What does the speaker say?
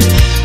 time